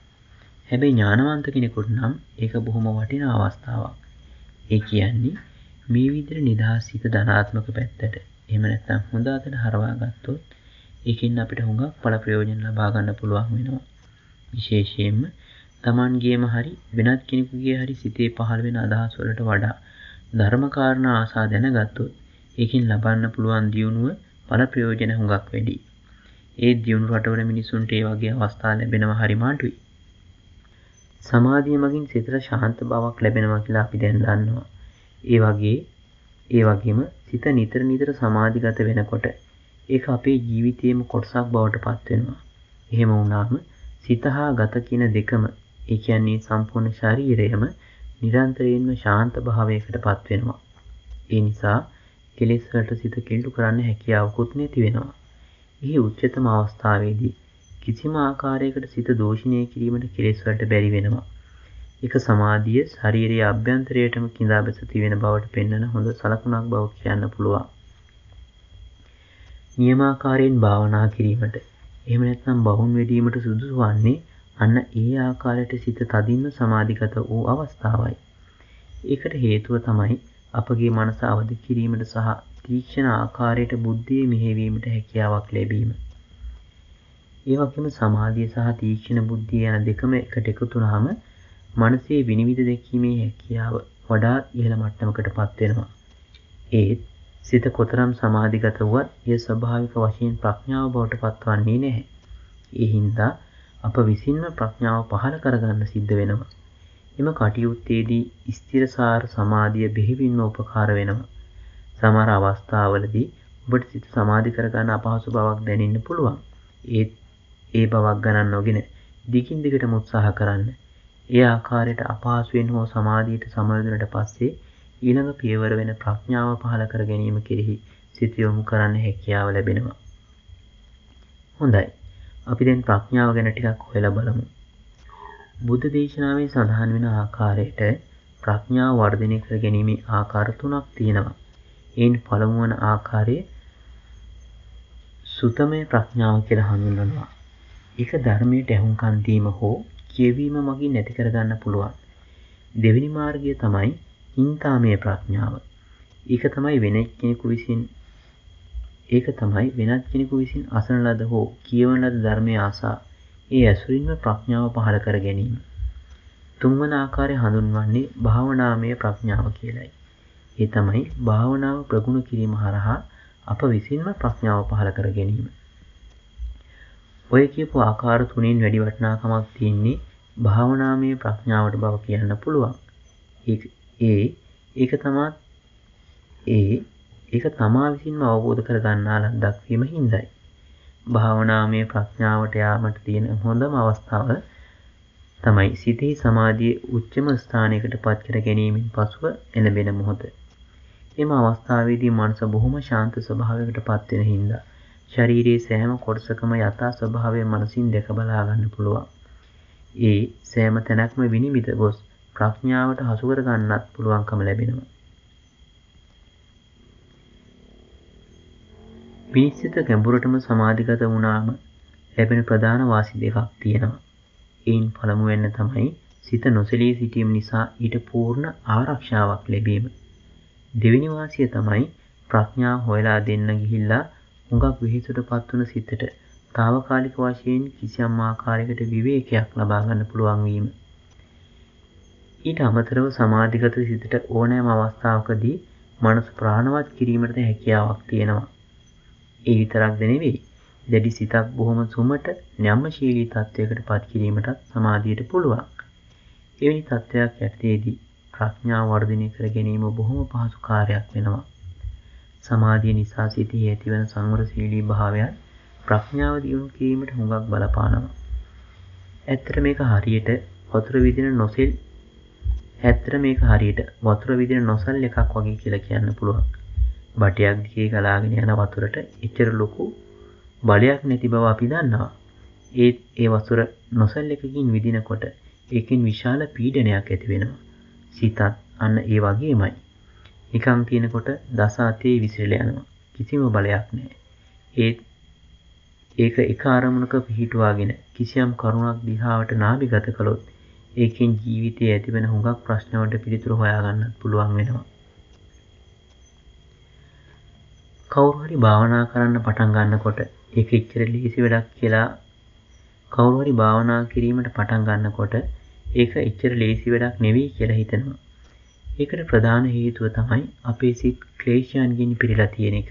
හැබැයි ඥානවන්ත කෙනෙකුට නම් ඒක බොහොම වටිනා අවස්ථාවක්. ඒ කියන්නේ මේ විදිහට නිදහස් හිත ධනාත්මක පැත්තට එහෙම නැත්නම් හොඳ අතට හරවා ගත්තොත් ඒකෙන් අපිට හුඟක් ඵල ප්‍රයෝජන ලබා ගන්න පුළුවන් වෙනවා. විශේෂයෙන්ම Tamanගේම හරි වෙනත් කෙනෙකුගේ හරි සිතේ පහළ වෙන අදහස් වලට වඩා ධර්ම කාරණා ආසා දැනගත්තොත් ඒකෙන් ලබන්න පුළුවන් දියුණුව ඵල ප්‍රයෝජන හුඟක් වැඩි. ඒ දියුණු රටවල මිනිසුන්ට ඒ වගේ අවස්ථා ලැබෙනවා හරි මාටුයි. සමාධිය මගින් සිතට ශාන්ත බවක් ලැබෙනවා කියලා අපි දැන් දන්නවා. ඒ වගේ ඒ වගේම සිත නිතර නිතර සමාධිගත වෙනකොට ඒක අපේ ජීවිතයේම කොටසක් බවට පත් වෙනවා. එහෙම වුණාම සිත හා ගත කියන දෙකම ඒ කියන්නේ සම්පූර්ණ ශරීරයම නිරන්තරයෙන්ම ශාන්ත භාවයකට පත් වෙනවා. ඒ නිසා කෙලෙස් වලට සිත කිල්ලු කරන්න හැකියාවකුත් නැති වෙනවා. එහි උච්චතම අවස්ථාවේදී කිසිම ආකාරයකට සිත දෝෂණය කිරීමට කෙලෙස් වලට බැරි වෙනවා. එක සමාධිය ශරීරයේ අභ්‍යන්තරයටම කිඳා බැස තිබෙන බවට පෙන්වන හොඳ සලකුණක් බව කියන්න පුළුවන්. නියමාකාරයෙන් භාවනා කිරීමට එහෙම නැත්නම් බහුන් වෙදීමට සුදුසු වන්නේ අන්න ඒ ආකාරයට සිත තදින්ම සමාධිගත වූ අවස්ථාවයි. ඒකට හේතුව තමයි අපගේ මනස අවදි කිරීමට සහ තීක්ෂණ ආකාරයට බුද්ධිය මෙහෙවීමට හැකියාවක් ලැබීම. ඒ වගේම සමාධිය සහ තීක්ෂණ බුද්ධිය යන දෙකම එකට එකතු වුනහම මනසේ විනිවිද දැකීමේ හැකියාව වඩා ඉහළ මට්ටමකට පත් වෙනවා. ඒත් සිත කොතරම් සමාධිගත වුවත් එය ස්වභාවික වශයෙන් ප්‍රඥාව බවට පත්වන්නේ නැහැ. ඒ හින්දා අප විසින්ම ප්‍රඥාව පහළ කරගන්න සිද්ධ වෙනවා. එම කටයුත්තේදී ස්ථිරසාර සමාධිය බෙහෙවින්ම උපකාර වෙනවා. සමහර අවස්ථාවලදී ඔබට සිත සමාධි කරගන්න අපහසු බවක් දැනෙන්න පුළුවන්. ඒත් ඒ බවක් ගණන් නොගෙන දිගින් දිගටම උත්සාහ කරන්න. ඒ ආකාරයට අපහසුවෙන් හෝ සමාධියට සමවැදුනට පස්සේ ඊළඟ පියවර වෙන ප්‍රඥාව පහළ කර ගැනීම කෙරෙහි සිත යොමු කරන්න හැකියාව ලැබෙනවා. හොඳයි. අපි දැන් ප්‍රඥාව ගැන ටිකක් හොයලා බලමු. බුද්ධ දේශනාවේ සඳහන් වෙන ආකාරයට ප්‍රඥාව වර්ධනය කර ගැනීමේ ආකාර තුනක් තියෙනවා. එයින් පළමු වන ආකාරය සුතමය ප්‍රඥාව කියලා හඳුන්වනවා. ඒක ධර්මයට ඇහුම්කන් දීම හෝ කියවීම මගින් නැති කරගන්න පුළුවන්. දෙවෙනි මාර්ගය තමයි හිංකාමය ප්‍රඥාව. ඒක තමයි වෙන කෙනෙකු විසින් ඒක තමයි වෙනත් කෙනෙකු විසින් අසන ලද හෝ කියවන ලද ධර්මය ආසා ඒ ඇසුරින්ම ප්‍රඥාව පහළ කර ගැනීම. තුන්වන ආකාරය හඳුන්වන්නේ භාවනාමය ප්‍රඥාව කියලයි. ඒ තමයි භාවනාව ප්‍රගුණ කිරීම හරහා අප විසින්ම ප්‍රඥාව පහළ කර ගැනීම. ඔය කියපු ආකාර තුනෙන් වැඩි වටිනාකමක් තියෙන්නේ භාවනාමය ප්‍රඥාවට බව කියන්න පුළුවන්. ඒ ඒක තමා ඒ ඒක තමා විසින්ම අවබෝධ කරගන්නා ලද්දක් වීම හින්දායි. භාවනාමය ප්‍රඥාවට යාමට තියෙන හොඳම අවස්ථාව තමයි සිතෙහි සමාධිය උච්චම ස්ථානයකට පත් කර ගැනීමෙන් පසුව එළඹෙන මොහොත. එම අවස්ථාවේදී මනස බොහොම ශාන්ත ස්වභාවයකට පත් වෙන හින්දා ශරීරයේ සෑම කොටසකම යථා ස්වභාවය මනසින් දැක බලා ගන්න පුළුවන්. ඒ සෑම තැනක්ම විනිවිද ගොස් ප්‍රඥාවට හසු කර ගන්නත් පුළුවන්කම ලැබෙනවා. මිනිස්සිත ගැඹුරටම සමාධිගත වුණාම ලැබෙන ප්‍රධාන වාසි දෙකක් තියෙනවා. එයින් පළමුවෙන්න තමයි සිත නොසලී සිටීම නිසා ඊට පූර්ණ ආරක්ෂාවක් ලැබීම. දෙවෙනි වාසිය තමයි ප්‍රඥාව හොයලා දෙන්න ගිහිල්ලා හුඟක් වෙහෙසටපත් වුණ සිතට తాවකාලික වශයෙන් කිසියම් ආකාරයකට විවේකයක් ලබා ගන්න පුළුවන් වීම. ඊට අමතරව සමාධිගත සිතට ඕනෑම අවස්ථාවකදී මනස ප්‍රාණවත් කිරීමට හැකියාවක් තියෙනවා. ඒ විතරක්ද නෙවෙයි දැඩි සිතක් බොහොම සුමට ඥම්මශීලී තත්වයකට පත් කිරීමටත් සමාධියට පුළුවන්. එවැනි තත්ත්වයක් යටතේදී ප්‍රඥාව වර්ධනය කර ගැනීම බොහොම පහසු කාර්යයක් වෙනවා. සමාධිය නිසා සිතෙහි ඇතිවන සංවරශීලී භාවයන් ප්‍රඥාව දියුණු කිරීමට හුඟක් බලපානවා. ඇත්තට මේක හරියට වතුර විදින නොසෙල් ඇත්තට මේක හරියට වතුර විදින නොසල් එකක් වගේ කියලා කියන්න පුළුවන්. බටයක් දිගේ ගලාගෙන යන වතුරට එච්චර ලොකු බලයක් නැති බව අපි දන්නවා. ඒත් ඒ වතුර නොසල් එකකින් විදිනකොට ඒකෙන් විශාල පීඩනයක් ඇති වෙනවා. සිතත් අන්න ඒ වගේමයි. නිකන් තියෙනකොට දස අතේ විසිරලා යනවා. කිසිම බලයක් නැහැ. ඒත් ඒක එක අරමුණක පිහිටුවාගෙන කිසියම් කරුණක් දිහාවට නාභිගත කළොත් ඒකෙන් ජීවිතයේ ඇතිවෙන හුඟක් ප්‍රශ්නවලට පිළිතුරු හොයාගන්නත් පුළුවන් වෙනවා. කවුරු හරි භාවනා කරන්න පටන් ගන්නකොට ඒක එච්චර ලේසි වැඩක් කියලා කවුරු හරි භාවනා කිරීමට පටන් ගන්නකොට ඒක එච්චර ලේසි වැඩක් නෙවෙයි කියලා හිතනවා. ඒකට ප්‍රධාන හේතුව තමයි අපේ සිත් ක්ලේශයන්ගෙන් පිරීලා තියෙන එක.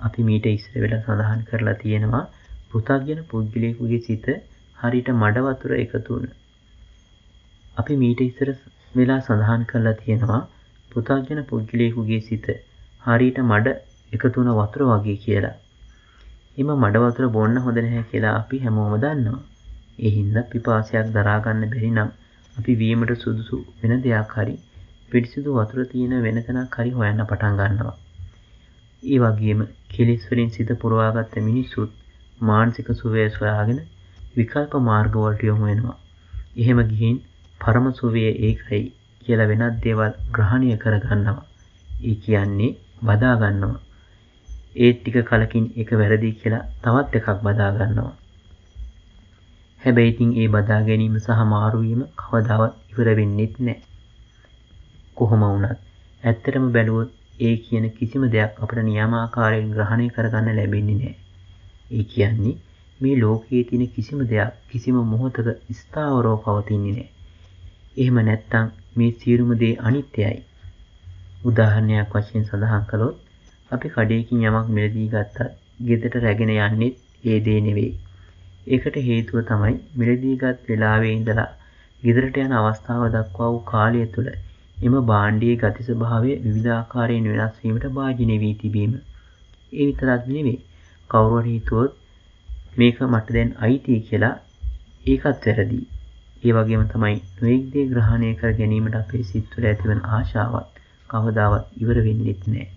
අපි මීට ඉස්සර වෙලා සඳහන් කරලා තියෙනවා පෘථග්ජන පුද්ගලයෙකුගේ සිත හරියට මඩ වතුර එකතු වුණ. අපි මීට ඉස්සර වෙලා සඳහන් කරලා තියෙනවා පෘථග්ජන පුද්ගලයෙකුගේ සිත හරියට මඩ එකතු වුණ වතුර වගේ කියලා. එම මඩ වතුර බොන්න හොඳ නැහැ කියලා අපි හැමෝම දන්නවා. ඒ හින්දා පිපාසයක් දරා ගන්න බැරි නම් අපි වීමට සුදුසු වෙන දෙයක් හරි පිරිසිදු වතුර තියෙන වෙන තැනක් හරි හොයන්න පටන් ගන්නවා. ඒ වගේම කෙලිස් වලින් සිත පුරවාගත්ත මිනිස්සුත් මානසික සුවය සොයාගෙන විකල්ප මාර්ගවලට යොමු වෙනවා. එහෙම ගිහින් පරම සුවය ඒකයි කියලා වෙනත් දේවල් ග්‍රහණය කරගන්නවා. ඒ කියන්නේ බදා ගන්නවා. ඒ ටික කලකින් එක වැරදි කියලා තවත් එකක් බදා ගන්නවා. හැබැයි ඉතින් ඒ බදා ගැනීම සහ මාරු වීම කවදාවත් ඉවර වෙන්නේත් නැහැ. කොහොම වුණත් ඇත්තටම බැලුවොත් ඒ කියන කිසිම දෙයක් අපිට නියමාකාරයෙන් ග්‍රහණය කරගන්න ලැබෙන්නේ නැහැ. ඒ කියන්නේ මේ ලෝකයේ තියෙන කිසිම දෙයක් කිසිම මොහොතක ස්ථාවරව පවතින්නේ නැහැ. එහෙම නැත්නම් මේ සියලුම දේ අනිත්‍යයි. උදාහරණයක් වශයෙන් සඳහන් කළොත් අපි කඩේකින් යමක් මිලදී ගත්තත් ගෙදරට රැගෙන යන්නෙත් ඒ දේ නෙවෙයි. ඒකට හේතුව තමයි මිලදීගත් වෙලාවේ ඉඳලා ගෙදරට යන අවස්ථාව දක්වා වූ කාලය තුළ එම භාණ්ඩයේ ගති ස්වභාවය විවිධාකාරයෙන් වෙනස් වීමට භාජනය වී තිබීම. ඒ විතරක් නෙවෙයි. කවුරු හරි හිතුවොත් මේක මට දැන් අයිති කියලා ඒකත් වැරදි. ඒ වගේම තමයි නොඑක් දේ ග්‍රහණය කර ගැනීමට අපේ සිත් තුළ ඇතිවන ආශාවත් කවදාවත් ඉවර වෙන්නේ නැහැ.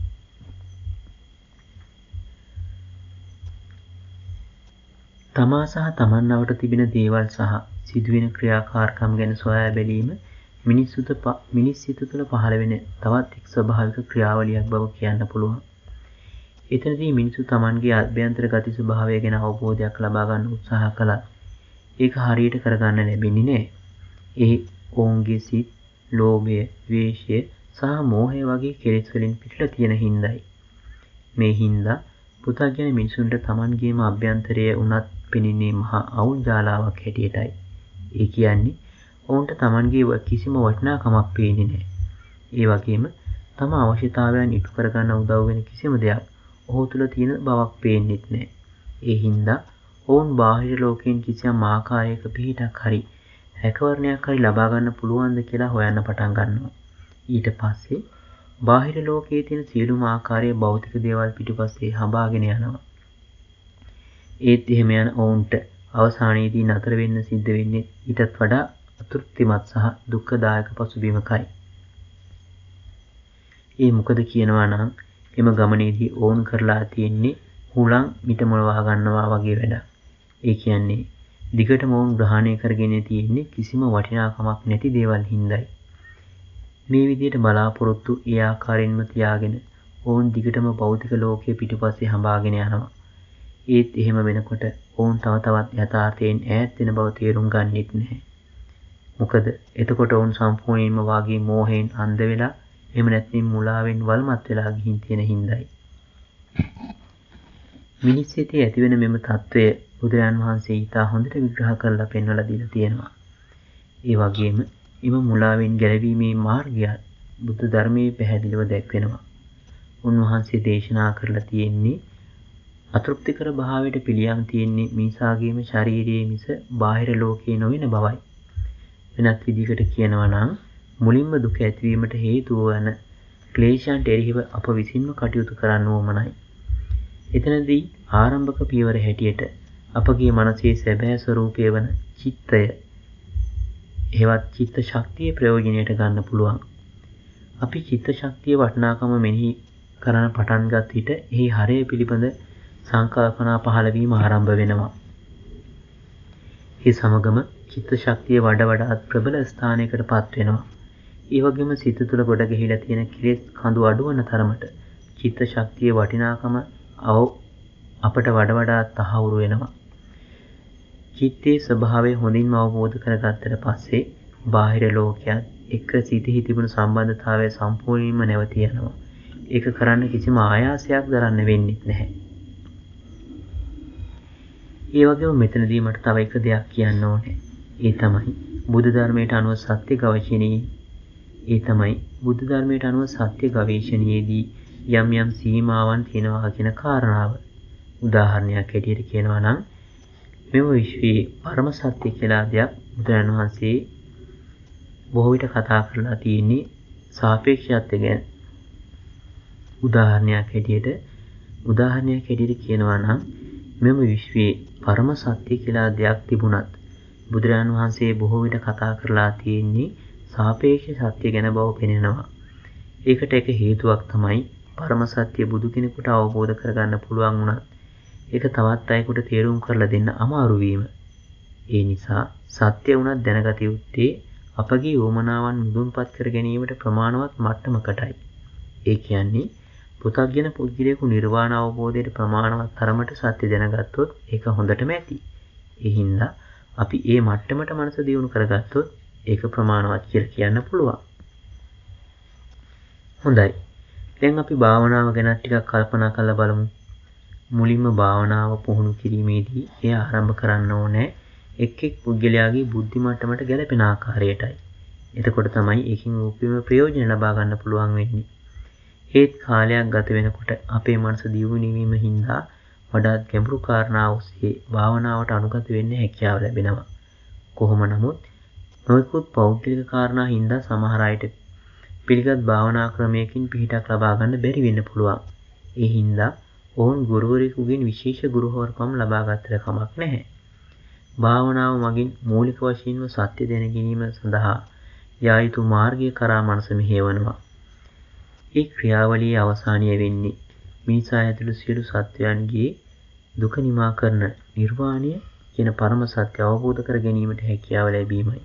තමා සහ තමන් අවට තිබෙන දේවල් සහ සිදුවෙන ක්‍රියාකාරකම් ගැන සොයා බැලීම මිනිස්සුත මිනිස් සිත තුළ පහළ වෙන තවත් එක් ස්වභාවික ක්‍රියාවලියක් බව කියන්න පුළුවන්. එතනදී මිනිසු තමන්ගේ අභ්‍යන්තර ගති ස්වභාවය ගැන අවබෝධයක් ලබා ගන්න උත්සාහ කළා. ඒක හරියට කරගන්න ලැබෙන්නේ නැහැ. ඒ ඔවුන්ගේ සිත්, ලෝභය, ද්වේෂය සහ මෝහය වගේ කෙලෙස් වලින් පිටලා තියෙන හින්දායි. මේ හින්දා පුතග්ජන මිනිසුන්ට තමන්ගේම අභ්‍යන්තරය උනත් පෙනෙන්නේ මහා අවුල් ජාලාවක් හැටියටයි. ඒ කියන්නේ ඔවුන්ට තමන්ගේ කිසිම වටිනාකමක් පේන්නේ නැහැ. ඒ වගේම තම අවශ්‍යතාවයන් ඉටු කරගන්න උදව් වෙන කිසිම දෙයක් ඔහු තුළ තියෙන බවක් පේන්නේත් නැහැ. ඒ හින්දා ඔවුන් බාහිර ලෝකයෙන් කිසියම් ආකාරයක පිහිටක් හරි හැකවරණයක් හරි ලබා ගන්න පුළුවන්ද කියලා හොයන්න පටන් ගන්නවා. ඊට පස්සේ බාහිර ලෝකයේ තියෙන සියලුම ආකාරයේ භෞතික දේවල් පිටුපස්සේ හඹාගෙන යනවා. ඒත් එහෙම යන ඔවුන්ට අවසානයේදී නතර වෙන්න සිද්ධ වෙන්නේ ඊටත් වඩා අතෘප්තිමත් සහ දුක්ඛදායක පසුබිමකයි. ඒ මොකද කියනවා නම් එම ගමනේදී ඕන් කරලා තියෙන්නේ හුලං මිටමොලවා ගන්නවා වගේ වැඩක්. ඒ කියන්නේ දිගටම ඔවුන් ග්‍රහණය කරගෙන තියෙන්නේ කිසිම වටිනාකමක් නැති දේවල් හින්දායි. මේ විදිහට බලාපොරොත්තු ඒ ආකාරයෙන්ම තියාගෙන ඔවුන් දිගටම භෞතික ලෝකයේ පිටුපස්සේ හඹාගෙන යනවා. ඒත් එහෙම වෙනකොට ඔවුන් තව තවත් යථාර්ථයෙන් ඈත් වෙන බව තේරුම් ගන්නෙත් නැහැ. මොකද එතකොට ඔවුන් සම්පූර්ණයෙන්ම වාගේ මෝහයෙන් අන්ධ වෙලා එහෙම නැත්නම් මුලාවෙන් වල්මත් වෙලා ගිහින් තියෙන හින්දායි. මිනිස් සිතේ ඇතිවෙන මෙම తත්වය බුදුරජාන් වහන්සේ ඊටා හොඳට විග්‍රහ කරලා පෙන්වලා දීලා තියෙනවා. ඒ වගේම එම මුලාවෙන් ගැලවීමේ මාර්ගය බුදු ධර්මයේ පැහැදිලිව දැක්වෙනවා. උන්වහන්සේ දේශනා කරලා තියෙන්නේ අතෘප්තිකර භාවයට පිළියම් තියෙන්නේ මිනිසාගේම ශාරීරියේ මිස බාහිර ලෝකයේ නොවන බවයි. වෙනත් විදිහකට කියනවා නම් මුලින්ම දුක ඇතිවීමට හේතුව වන ක්ලේශයන්ට එරෙහිව අප විසින්ම කටයුතු කරන්න ඕමනයි. එතනදී ආරම්භක පියවර හැටියට අපගේ මනසේ සැබෑ ස්වરૂපය වන චිත්තය හෙවත් චිත්ත ශක්තිය ප්‍රයෝජනයට ගන්න පුළුවන්. අපි චිත්ත ශක්තිය වටිනාකම මෙනෙහි කරන පටන් ගත් විට එහි හරය පිළිබඳ සංකල්පනා පහළ වීම ආරම්භ වෙනවා. ඒ සමගම චිත්ත ශක්තිය වඩ වඩාත් ප්‍රබල ස්ථානයකට පත් වෙනවා. ඒ වගේම සිත තුළ ගොඩ ගැහිලා තියෙන කෙලෙස් කඳු අඩුවන තරමට චිත්ත ශක්තිය වටිනාකම අව අපට වඩ වඩා තහවුරු වෙනවා. චිත්තේ ස්වභාවය හොඳින්ම අවබෝධ කරගත්තට පස්සේ බාහිර ලෝකයක් එක්ක සිතෙහි තිබුණු සම්බන්ධතාවය සම්පූර්ණයෙන්ම නැවතී යනවා. ඒක කරන්න කිසිම ආයාසයක් දරන්න වෙන්නේ නැහැ. ඒ වගේම මෙතනදී මට තව එක දෙයක් කියන්න ඕනේ. ඒ තමයි බුදු ධර්මයට අනුව සත්‍ය ගවේෂණයේ ඒ තමයි බුදු ධර්මයට අනුව සත්‍ය ගවේෂණයේදී යම් යම් සීමාවන් තියෙනවා කියන කාරණාව. උදාහරණයක් හැටියට කියනවා නම් මෙම විශ්වයේ පරම සත්‍ය කියලා දෙයක් බුදුරජාණන් වහන්සේ බොහෝ විට කතා කරලා තියෙන්නේ සාපේක්ෂත්වය ගැන. උදාහරණයක් හැටියට උදාහරණයක් හැටියට කියනවා නම් මෙම විශ්වයේ පරම සත්‍ය කියලා දෙයක් තිබුණත් බුදුරජාණන් වහන්සේ බොහෝ විට කතා කරලා තියෙන්නේ සාපේක්ෂ සත්‍ය ගැන බව පෙනෙනවා. ඒකට එක හේතුවක් තමයි පරම සත්‍ය බුදු කෙනෙකුට අවබෝධ කරගන්න පුළුවන් වුණත් ඒක තවත් අයෙකුට තේරුම් කරලා දෙන්න අමාරු වීම. ඒ නිසා සත්‍ය වුණත් දැනගත යුත්තේ අපගේ උවමනාවන් මුදුන්පත් කර ගැනීමට ප්‍රමාණවත් මට්ටමකටයි. ඒ කියන්නේ පෘථග්ජන පුද්ගලයෙකු නිර්වාණ අවබෝධයට ප්‍රමාණවත් තරමට සත්‍ය දැනගත්තොත් ඒක හොඳටම ඇති. ඒ හින්දා අපි ඒ මට්ටමට මනස දියුණු කරගත්තොත් ඒක ප්‍රමාණවත් කියලා කියන්න පුළුවන්. හොඳයි. දැන් අපි භාවනාව ගැන ටිකක් කල්පනා කරලා බලමු. මුලින්ම භාවනාව පුහුණු කිරීමේදී එය ආරම්භ කරන්න ඕනේ එක් එක් පුද්ගලයාගේ බුද්ධි මට්ටමට ගැලපෙන ආකාරයටයි. එතකොට තමයි ඒකින් උපරිම ප්‍රයෝජන ලබා ගන්න පුළුවන් වෙන්නේ. ඒත් කාලයක් ගත වෙනකොට අපේ මනස දියුණු වීම හින්දා වඩාත් ගැඹුරු කාරණා ඔස්සේ භාවනාවට අනුගත වෙන්න හැකියාව ලැබෙනවා. කොහොම නමුත් නොයෙකුත් පෞද්ගලික කාරණා හින්දා සමහර අයට පිළිගත් භාවනා ක්‍රමයකින් පිහිටක් ලබා ගන්න බැරි වෙන්න පුළුවන්. ඒ හින්දා ඔවුන් ගුරුවරයෙකුගෙන් විශේෂ ගුරුහෝරකම් ලබා ගත්තට කමක් නැහැ. භාවනාව මගින් මූලික වශයෙන්ම සත්‍ය දැන ගැනීම සඳහා යා යුතු මාර්ගය කරා මනස මෙහෙවනවා. ඒ ක්‍රියාවලියේ අවසානය වෙන්නේ මිනිසා ඇතුළු සියලු සත්වයන්ගේ දුක නිමා කරන නිර්වාණය කියන පරම සත්‍ය අවබෝධ කර ගැනීමට හැකියාව ලැබීමයි.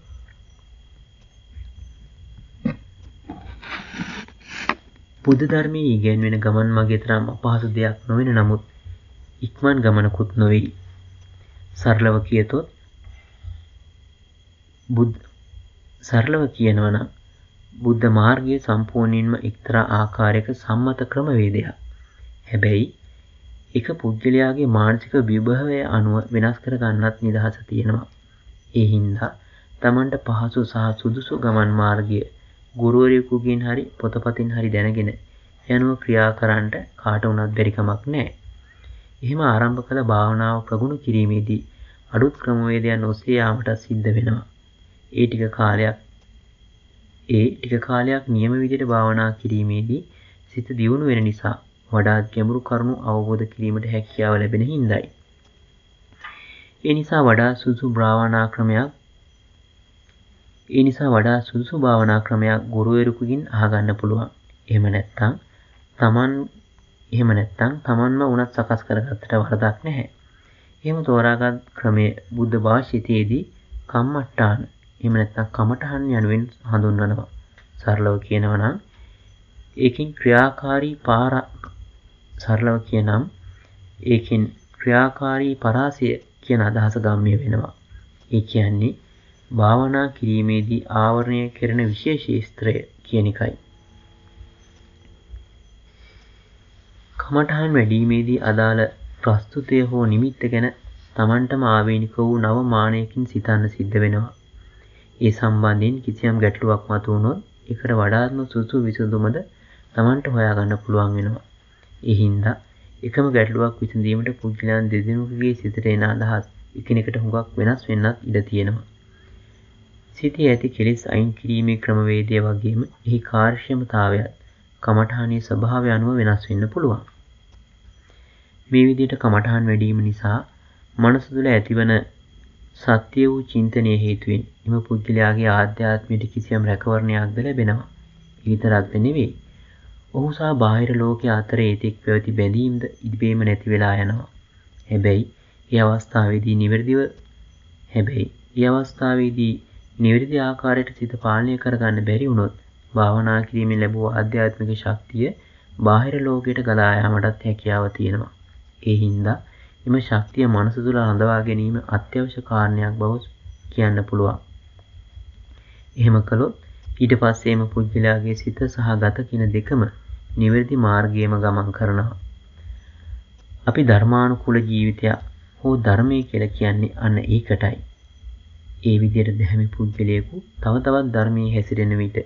බුද්ධ ධර්මයේ ඉගැන්වෙන ගමන් මගේ තරම් අපහසු දෙයක් නොවන නමුත් ඉක්මන් ගමනකුත් නොවෙයි. සරලව කියතොත් බුද්ධ සරලව කියනවා නම් බුද්ධ මාර්ගය සම්පූර්ණයෙන්ම එක්තරා ආකාරයක සම්මත ක්‍රමවේදයක්. හැබැයි එක පුද්ගලයාගේ මානසික විභවය අනුව වෙනස් කර ගන්නත් නිදහස තියෙනවා. ඒ හින්දා Tamanට පහසු සහ සුදුසු ගමන් මාර්ගය ගුරුවරයෙකුගෙන් හරි පොතපතින් හරි දැනගෙන යනුව ක්‍රියා කරන්නට කාට වුණත් බැරි කමක් නැහැ. එහෙම ආරම්භ කළ භාවනාව ප්‍රගුණ කිරීමේදී අලුත් ක්‍රමවේදයන් ඔස්සේ යාමට සිද්ධ වෙනවා. ඒ ටික කාලයක් ඒ ටික කාලයක් නියම විදිහට භාවනා කිරීමේදී සිත දියුණු වෙන නිසා වඩාත් ගැඹුරු කරුණු අවබෝධ කිරීමට හැකියාව ලැබෙන හින්දායි. ඒ නිසා වඩා සුසු භාවනා ක්‍රමයක් ඒ නිසා වඩා සුදුසු භාවනා ක්‍රමයක් ගුරුවරයෙකුගෙන් අහගන්න පුළුවන්. එහෙම නැත්නම් තමන් එහෙම නැත්නම් තමන්ම වුණත් සකස් කරගත්තට වරදක් නැහැ. එහෙම තෝරාගත් ක්‍රමය බුද්ධ භාෂිතයේදී කම්මට්ටාන එහෙම නැත්නම් කමඨහන් යනුවෙන් හඳුන්වනවා. සරලව කියනවා නම් ඒකෙන් ක්‍රියාකාරී පාර සරලව කියනම් ඒකෙන් ක්‍රියාකාරී පරාසය කියන අදහස ගම්ම්‍ය වෙනවා. ඒ කියන්නේ භාවනා කිරීමේදී ආවරණය කෙරෙන විශේෂීස්ත්‍රය කියන එකයි. කමටහන් වැඩීමේදී අදාළ ප්‍රස්තුතය හෝ නිමිත්ත ගැන තමන්ටම ආවේනික වූ නව මානයකින් සිතන්න සිද්ධ වෙනවා. ඒ සම්බන්ධයෙන් කිසියම් ගැටලුවක් මතුවුණොත් එකට වඩාත්ම සුසු විසඳුමද තමන්ට හොයාගන්න පුළුවන් වෙනවා. ඒ හින්දා එකම ගැටලුවක් විසඳීමට පුද්ගලයන් දෙදෙනෙකුගේ සිතට එන අදහස් එකිනෙකට හුඟක් වෙනස් වෙන්නත් ඉඩ තියෙනවා. සිතේ ඇති කෙලෙස් අයින් කිරීමේ ක්‍රමවේදය වගේම එහි කාර්යක්ෂමතාවයත් කමඨානයේ ස්වභාවය අනුව වෙනස් වෙන්න පුළුවන්. මේ විදිහට කමඨාන් වැඩිම නිසා මනස තුළ ඇතිවන සත්‍ය වූ චින්තනය හේතුවෙන් එම පුද්ගලයාගේ ආධ්‍යාත්මයට කිසියම් රැකවරණයක්ද ලැබෙනවා. විතරක්ද නෙවෙයි. ඔහු සහ බාහිර ලෝකයේ අතර ඒතෙක් පැවති බැඳීම්ද ඉබේම නැති වෙලා යනවා. හැබැයි ඒ අවස්ථාවේදී නිවැරදිව හැබැයි ඒ අවස්ථාවේදී නිවැරදි ආකාරයට සිත පාලනය කරගන්න බැරි වුණොත් භාවනා කිරීමෙන් ලැබූ ආධ්‍යාත්මික ශක්තිය බාහිර ලෝකයට ගලා යාමටත් හැකියාව තියෙනවා. ඒ හින්දා එම ශක්තිය මනස තුළ රඳවා ගැනීම අත්‍යවශ්‍ය කාරණයක් බව කියන්න පුළුවන්. එහෙම කළොත් ඊට පස්සේ එම පුද්ගලයාගේ සිත සහ ගත කියන දෙකම නිවැරදි මාර්ගයේම ගමන් කරනවා. අපි ධර්මානුකූල ජීවිතයක් හෝ ධර්මය කියලා කියන්නේ අන්න ඒකටයි. ඒ විදිහට දැහැමි පුද්ගලයෙකු තව තවත් ධර්මයේ හැසිරෙන විට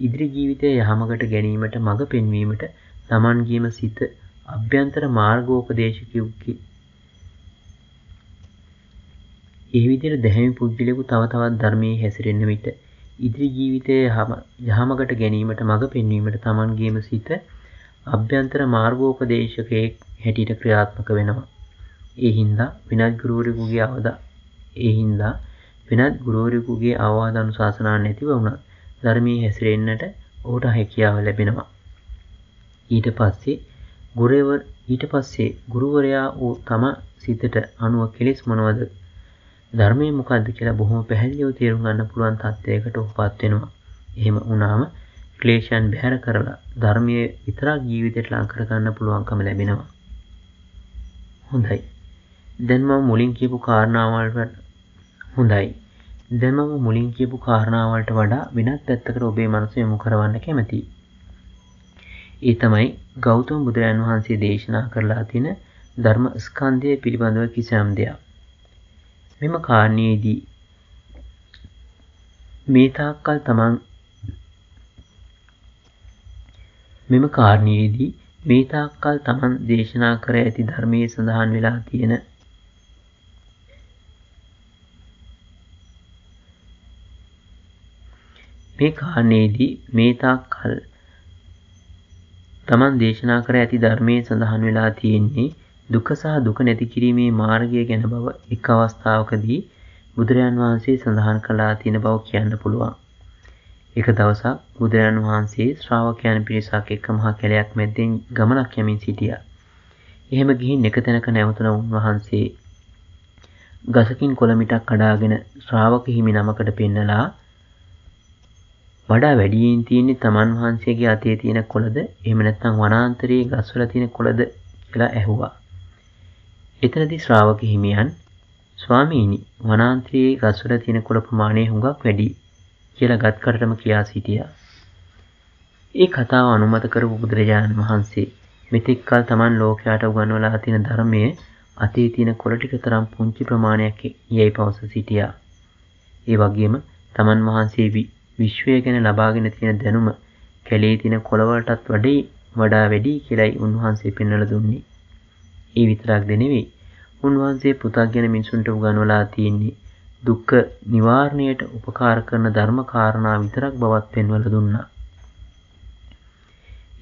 ඉදිරි ජීවිතය යහමකට ගැනීමට මඟ පෙන්වීමට Tamanගේම සිත අභ්‍යන්තර මාර්ගෝපදේශකයෙකුගේ ඒ විදිහට දැහැමි පුද්ගලයෙකු තව තවත් ධර්මයේ හැසිරෙන විට ඉදිරි ජීවිතයේ යහමකට ගැනීමට මඟ පෙන්වීමට Tamanගේම සිත අභ්‍යන්තර මාර්ගෝපදේශකයෙක් හැටියට ක්‍රියාත්මක වෙනවා. ඒ හින්දා වෙනත් ගුරුවරයෙකුගේ අවදා ඒ හින්දා වෙනත් ගුරුවරයෙකුගේ අවවාද අනුශාසනා නැතිව වුණත් ධර්මයේ හැසිරෙන්නට ඔහුට හැකියාව ලැබෙනවා. ඊට පස්සේ ගුරුවර ඊට පස්සේ ගුරුවරයා වූ තම සිතට අනුව කෙලෙස් මොනවද ධර්මය මොකක්ද කියලා බොහොම පැහැදිලිව තේරුම් ගන්න පුළුවන් තත්ත්වයකට ඔහුපත් වෙනවා. එහෙම වුණාම ක්ලේශයන් බැහැර කරලා ධර්මයේ විතරක් ජීවිතයට ලං කරගන්න පුළුවන්කම ලැබෙනවා. හොඳයි. දැන් මම මුලින් කියපු කාරණාවල් හොඳයි. දැන් මම මුලින් කියපු කාරණාවලට වඩා වෙනත් පැත්තකට ඔබේ මනස යොමු කරවන්න කැමතියි. ඒ තමයි ගෞතම බුදුරජාණන් වහන්සේ දේශනා කරලා තියෙන ධර්ම ස්කන්ධය පිළිබඳව කිසියම් දෙයක්. මෙම කාරණයේදී මේ තාක්කල් තමන් මෙම කාරණයේදී මේ තාක්කල් තමන් දේශනා කර ඇති ධර්මයේ සඳහන් වෙලා තියෙන මේ කාරණයේදී මේ තාක්කල් තමන් දේශනා කර ඇති ධර්මයේ සඳහන් වෙලා තියෙන්නේ දුක සහ දුක නැති කිරීමේ මාර්ගය ගැන බව එක් අවස්ථාවකදී බුදුරජාන් වහන්සේ සඳහන් කළා තියෙන බව කියන්න පුළුවන්. එක දවසක් බුදුරජාන් වහන්සේ ශ්‍රාවකයන් පිරිසක් එක්ක මහා කැලයක් මැද්දෙන් ගමනක් යමින් සිටියා. එහෙම ගිහින් එක තැනක නැවතුණ උන්වහන්සේ ගසකින් කොළ මිටක් කඩාගෙන ශ්‍රාවක හිමි නමකට පෙන්නලා වඩා වැඩියෙන් තියෙන්නේ තමන් වහන්සේගේ අතේ තියෙන කොළද එහෙම නැත්නම් වනාන්තරයේ ගස්වල තියෙන කොළද කියලා ඇහුවා. එතනදී ශ්‍රාවක හිමියන් ස්වාමීනි වනාන්තරයේ ගස්වල තියෙන කුල ප්‍රමාණය හුඟක් වැඩි කියලා ගත්කරටම කියා සිටියා. ඒ කතාව අනුමත කරපු බුදුරජාණන් වහන්සේ මෙතෙක් කල Taman ලෝකයට උගන්වලා තියෙන ධර්මයේ අතේ තියෙන කොළ ටික තරම් පුංචි ප්‍රමාණයක් යයි පවස සිටියා. ඒ වගේම Taman වහන්සේ විශ්වය ගැන ලබාගෙන තියෙන දැනුම කැලේ තියෙන කොළවලටත් වඩා වැඩි කියලායි උන්වහන්සේ පෙන්වලා දුන්නේ. ඒ විතරක්ද නෙවෙයි. උන්වහන්සේ පෘථග්ජන මිනිසුන්ට උගන්වලා තියෙන්නේ දුක්ඛ නිවාරණයට උපකාර කරන ධර්ම කාරණා විතරක් බවත් පෙන්වලා දුන්නා.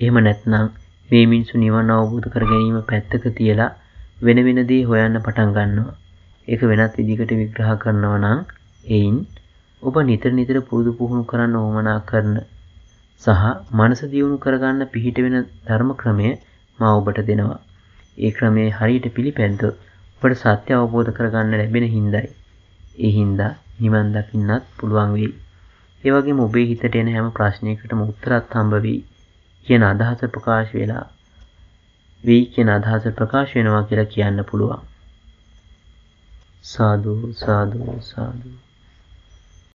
එහෙම නැත්නම් මේ මිනිසු නිවන අවබෝධ කර ගැනීම පැත්තක තියලා වෙන වෙන දේ හොයන්න පටන් ගන්නවා. ඒක වෙනත් විදිහකට විග්‍රහ කරනවා නම් එයින් ඔබ නිතර නිතර පුරුදු පුහුණු කරන්න උවමනා කරන සහ මනස දියුණු කරගන්න පිහිට වෙන ධර්ම ක්‍රමය මා ඔබට දෙනවා. ඒ ක්‍රමයේ හරියට පිළිපැද්දොත් ඔබට සත්‍ය අවබෝධ කරගන්න ලැබෙන හින්දායි. ඒ හින්දා නිවන් දකින්නත් පුළුවන් වෙයි. ඒ වගේම ඔබේ හිතට එන හැම ප්‍රශ්නයකටම උත්තරත් හම්බ වෙයි කියන අදහස ප්‍රකාශ වෙලා වෙයි කියන අදහස ප්‍රකාශ වෙනවා කියලා කියන්න පුළුවන්. සාදු සාදු සාදු